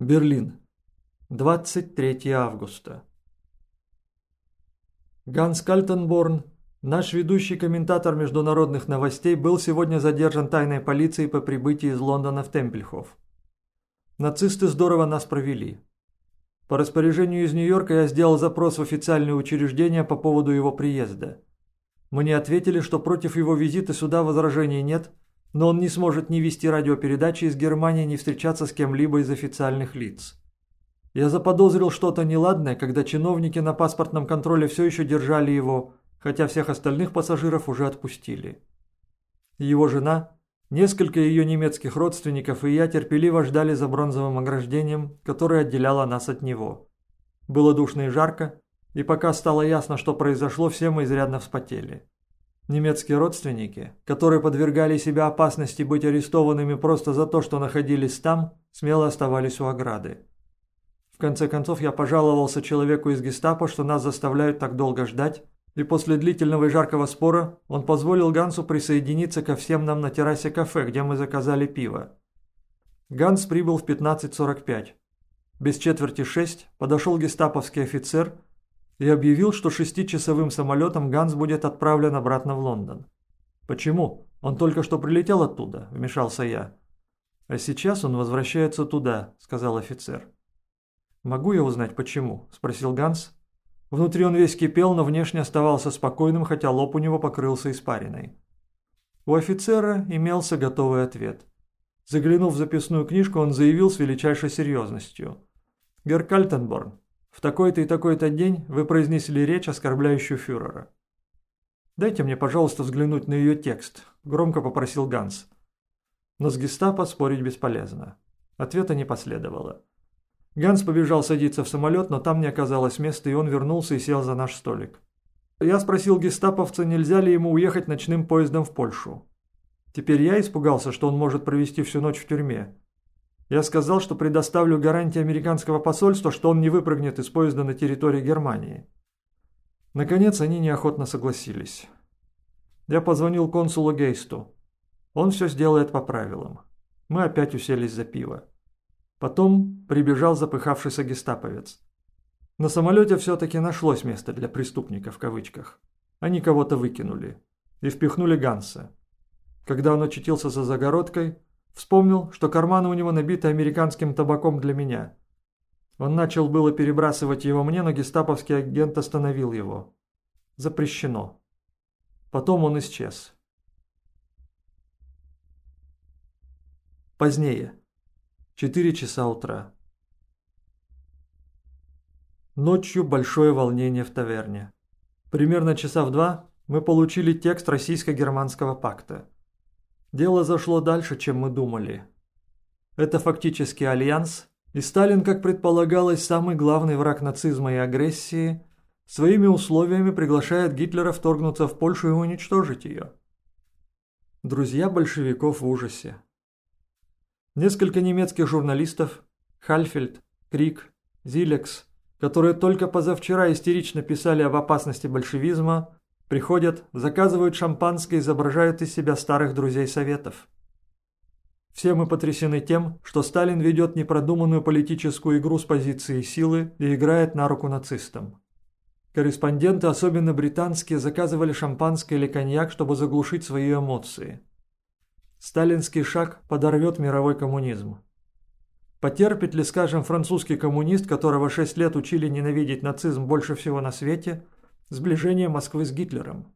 Берлин. 23 августа. Ганс Кальтенборн, наш ведущий комментатор международных новостей, был сегодня задержан тайной полицией по прибытии из Лондона в Темпельхоф. Нацисты здорово нас провели. По распоряжению из Нью-Йорка я сделал запрос в официальные учреждения по поводу его приезда. Мне ответили, что против его визита сюда возражений нет – но он не сможет ни вести радиопередачи из Германии, ни встречаться с кем-либо из официальных лиц. Я заподозрил что-то неладное, когда чиновники на паспортном контроле все еще держали его, хотя всех остальных пассажиров уже отпустили. Его жена, несколько ее немецких родственников и я терпеливо ждали за бронзовым ограждением, которое отделяло нас от него. Было душно и жарко, и пока стало ясно, что произошло, все мы изрядно вспотели. Немецкие родственники, которые подвергали себя опасности быть арестованными просто за то, что находились там, смело оставались у ограды. В конце концов я пожаловался человеку из гестапо, что нас заставляют так долго ждать, и после длительного и жаркого спора он позволил Гансу присоединиться ко всем нам на террасе кафе, где мы заказали пиво. Ганс прибыл в 15.45. Без четверти шесть подошел гестаповский офицер – и объявил, что шестичасовым самолетом Ганс будет отправлен обратно в Лондон. «Почему? Он только что прилетел оттуда», – вмешался я. «А сейчас он возвращается туда», – сказал офицер. «Могу я узнать, почему?» – спросил Ганс. Внутри он весь кипел, но внешне оставался спокойным, хотя лоб у него покрылся испариной. У офицера имелся готовый ответ. Заглянув в записную книжку, он заявил с величайшей серьезностью. «Герр Кальтенборн, в такой-то и такой-то день вы произнесли речь, оскорбляющую фюрера. «Дайте мне, пожалуйста, взглянуть на ее текст», – громко попросил Ганс. Но с гестапо спорить бесполезно. Ответа не последовало. Ганс побежал садиться в самолет, но там не оказалось места, и он вернулся и сел за наш столик. Я спросил гестаповца, нельзя ли ему уехать ночным поездом в Польшу. Теперь я испугался, что он может провести всю ночь в тюрьме. Я сказал, что предоставлю гарантии американского посольства, что он не выпрыгнет из поезда на территории Германии. Наконец, они неохотно согласились. Я позвонил консулу Гейсту. Он все сделает по правилам. Мы опять уселись за пиво. Потом прибежал запыхавшийся гестаповец. На самолете все-таки нашлось место для преступника в кавычках. Они кого-то выкинули. И впихнули Ганса. Когда он очутился за загородкой, Вспомнил, что карманы у него набиты американским табаком для меня. Он начал было перебрасывать его мне, но гестаповский агент остановил его. Запрещено. Потом он исчез. Позднее. Четыре часа утра. Ночью большое волнение в таверне. Примерно часа в два мы получили текст российско-германского пакта. Дело зашло дальше, чем мы думали. Это фактически альянс, и Сталин, как предполагалось, самый главный враг нацизма и агрессии, своими условиями приглашает Гитлера вторгнуться в Польшу и уничтожить ее. Друзья большевиков в ужасе. Несколько немецких журналистов – Хальфельд, Крик, Зилекс, которые только позавчера истерично писали об опасности большевизма, Приходят, заказывают шампанское, изображают из себя старых друзей Советов. Все мы потрясены тем, что Сталин ведет непродуманную политическую игру с позиции силы и играет на руку нацистам. Корреспонденты, особенно британские, заказывали шампанское или коньяк, чтобы заглушить свои эмоции. Сталинский шаг подорвет мировой коммунизм. Потерпит ли, скажем, французский коммунист, которого шесть лет учили ненавидеть нацизм больше всего на свете – сближение Москвы с Гитлером.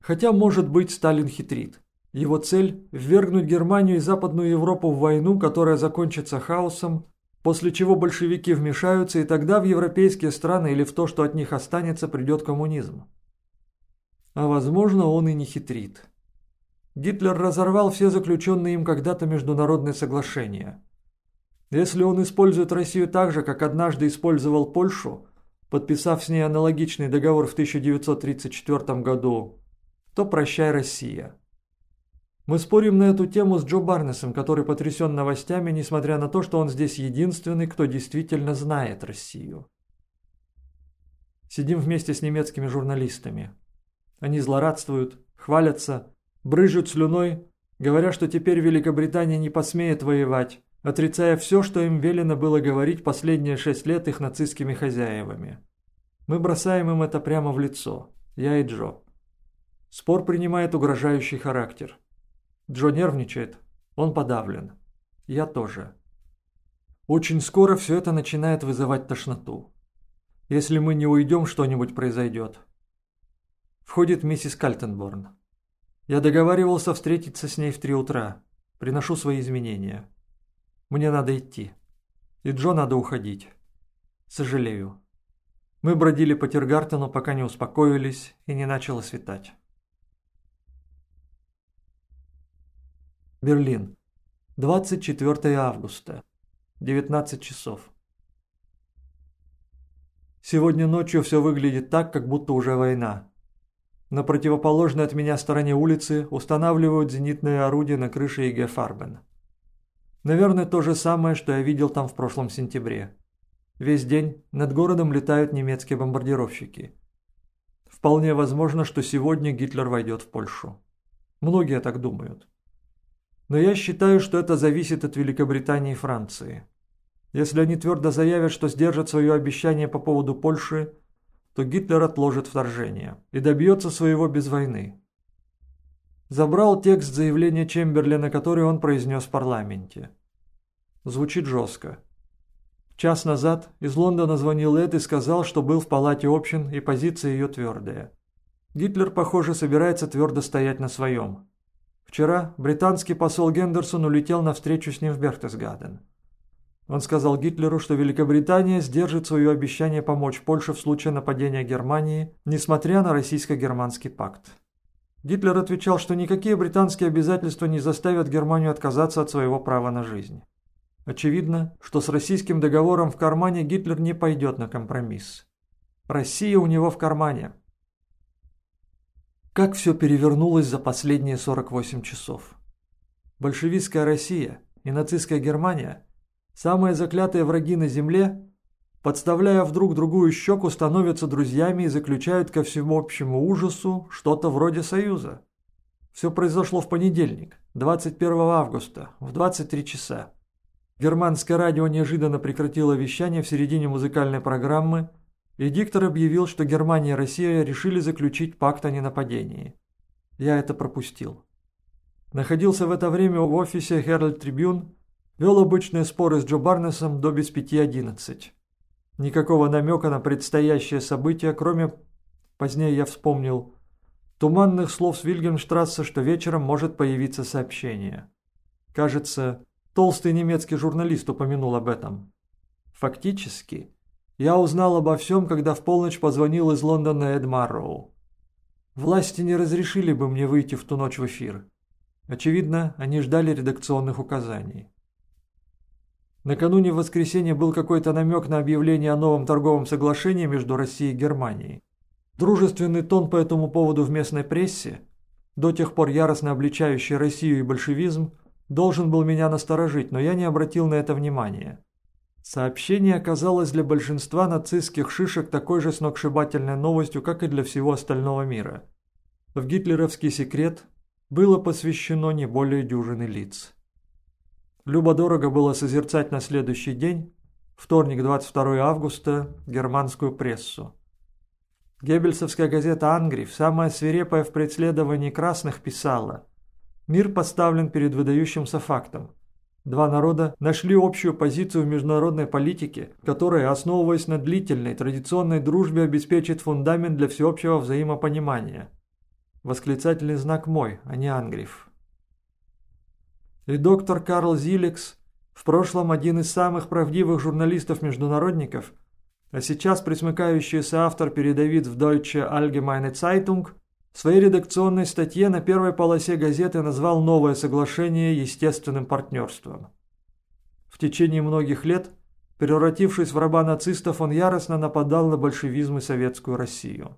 Хотя, может быть, Сталин хитрит. Его цель – ввергнуть Германию и Западную Европу в войну, которая закончится хаосом, после чего большевики вмешаются, и тогда в европейские страны или в то, что от них останется, придет коммунизм. А возможно, он и не хитрит. Гитлер разорвал все заключенные им когда-то международные соглашения. Если он использует Россию так же, как однажды использовал Польшу, подписав с ней аналогичный договор в 1934 году, то прощай Россия. Мы спорим на эту тему с Джо Барнесом, который потрясен новостями, несмотря на то, что он здесь единственный, кто действительно знает Россию. Сидим вместе с немецкими журналистами. Они злорадствуют, хвалятся, брыжут слюной, говоря, что теперь Великобритания не посмеет воевать, отрицая все, что им велено было говорить последние шесть лет их нацистскими хозяевами. Мы бросаем им это прямо в лицо, я и Джо. Спор принимает угрожающий характер. Джо нервничает, он подавлен. Я тоже. Очень скоро все это начинает вызывать тошноту. Если мы не уйдем, что-нибудь произойдет. Входит миссис Кальтенборн. Я договаривался встретиться с ней в три утра. Приношу свои изменения. Мне надо идти. И Джо надо уходить. Сожалею. Мы бродили по Тиргартену, пока не успокоились и не начало светать. Берлин. 24 августа. 19 часов. Сегодня ночью все выглядит так, как будто уже война. На противоположной от меня стороне улицы устанавливают зенитные орудия на крыше ИГ Фарбен. Наверное, то же самое, что я видел там в прошлом сентябре. Весь день над городом летают немецкие бомбардировщики. Вполне возможно, что сегодня Гитлер войдет в Польшу. Многие так думают. Но я считаю, что это зависит от Великобритании и Франции. Если они твердо заявят, что сдержат свое обещание по поводу Польши, то Гитлер отложит вторжение и добьется своего без войны. Забрал текст заявления Чемберлина, который он произнес в парламенте. Звучит жестко. Час назад из Лондона звонил Эд и сказал, что был в палате общин и позиция ее твердая. Гитлер, похоже, собирается твердо стоять на своем. Вчера британский посол Гендерсон улетел на встречу с ним в Берхтесгаден. Он сказал Гитлеру, что Великобритания сдержит свое обещание помочь Польше в случае нападения Германии, несмотря на российско-германский пакт. Гитлер отвечал, что никакие британские обязательства не заставят Германию отказаться от своего права на жизнь. Очевидно, что с российским договором в кармане Гитлер не пойдет на компромисс. Россия у него в кармане. Как все перевернулось за последние 48 часов. Большевистская Россия и нацистская Германия, самые заклятые враги на земле, подставляя вдруг другую щеку, становятся друзьями и заключают ко всеобщему ужасу что-то вроде союза. Все произошло в понедельник, 21 августа, в 23 часа. Германское радио неожиданно прекратило вещание в середине музыкальной программы, и диктор объявил, что Германия и Россия решили заключить пакт о ненападении. Я это пропустил. Находился в это время в офисе Herald Tribune, вел обычные споры с Джо Барнесом до без пяти одиннадцать. Никакого намека на предстоящее событие, кроме, позднее я вспомнил, туманных слов с Вильгенштрассе, что вечером может появиться сообщение. Кажется, толстый немецкий журналист упомянул об этом. Фактически, я узнал обо всем, когда в полночь позвонил из Лондона Эд Марроу. Власти не разрешили бы мне выйти в ту ночь в эфир. Очевидно, они ждали редакционных указаний. Накануне в воскресенье был какой-то намек на объявление о новом торговом соглашении между Россией и Германией. Дружественный тон по этому поводу в местной прессе, до тех пор яростно обличающий Россию и большевизм, должен был меня насторожить, но я не обратил на это внимания. Сообщение оказалось для большинства нацистских шишек такой же сногсшибательной новостью, как и для всего остального мира. В гитлеровский секрет было посвящено не более дюжины лиц. Любо-дорого было созерцать на следующий день, вторник 22 августа, германскую прессу. Геббельсовская газета «Ангриф», самая свирепая в преследовании красных, писала «Мир поставлен перед выдающимся фактом. Два народа нашли общую позицию в международной политике, которая, основываясь на длительной традиционной дружбе, обеспечит фундамент для всеобщего взаимопонимания. Восклицательный знак мой, а не Ангриф. И доктор Карл Зиликс, в прошлом один из самых правдивых журналистов-международников, а сейчас присмыкающийся автор передовиц в Deutsche Allgemeine Zeitung – в своей редакционной статье на первой полосе газеты назвал новое соглашение естественным партнерством. В течение многих лет, превратившись в раба нацистов, он яростно нападал на большевизм и советскую Россию.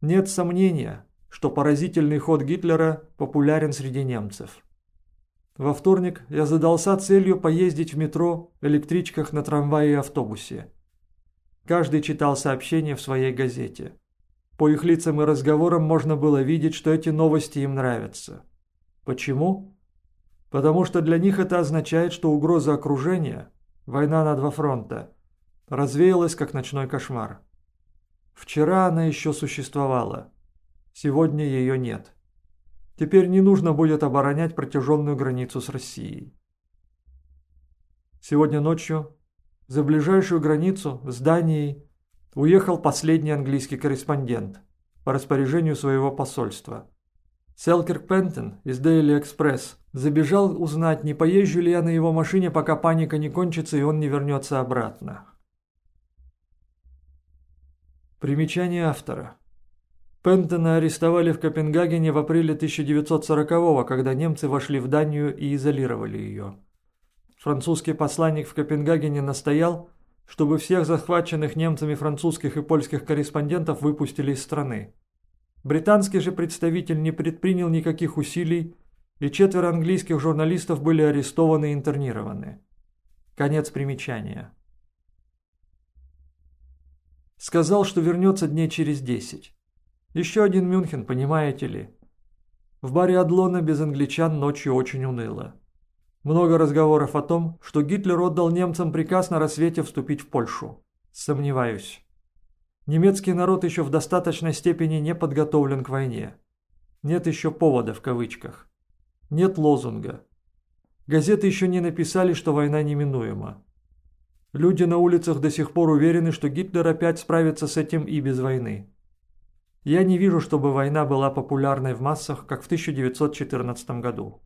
Нет сомнения, что поразительный ход Гитлера популярен среди немцев. Во вторник я задался целью поездить в метро, электричках, на трамвае и автобусе. Каждый читал сообщение в своей газете. По их лицам и разговорам можно было видеть, что эти новости им нравятся. Почему? Потому что для них это означает, что угроза окружения, война на два фронта, развеялась как ночной кошмар. Вчера она еще существовала, сегодня ее нет. Теперь не нужно будет оборонять протяженную границу с Россией. Сегодня ночью за ближайшую границу с Данией уехал последний английский корреспондент по распоряжению своего посольства. Селкер Пентон из Daily Express забежал узнать, не поезжу ли я на его машине, пока паника не кончится и он не вернется обратно. Примечание автора. Пентона арестовали в Копенгагене в апреле 1940-го, когда немцы вошли в Данию и изолировали ее. Французский посланник в Копенгагене настоял, чтобы всех захваченных немцами французских и польских корреспондентов выпустили из страны. Британский же представитель не предпринял никаких усилий, и четверо английских журналистов были арестованы и интернированы. Конец примечания. Сказал, что вернется дней через десять. Еще один Мюнхен, понимаете ли. В баре Адлона без англичан ночью очень уныло. Много разговоров о том, что Гитлер отдал немцам приказ на рассвете вступить в Польшу. Сомневаюсь. Немецкий народ еще в достаточной степени не подготовлен к войне. Нет еще повода в кавычках. Нет лозунга. Газеты еще не написали, что война неминуема. Люди на улицах до сих пор уверены, что Гитлер опять справится с этим и без войны. Я не вижу, чтобы война была популярной в массах, как в 1914 году.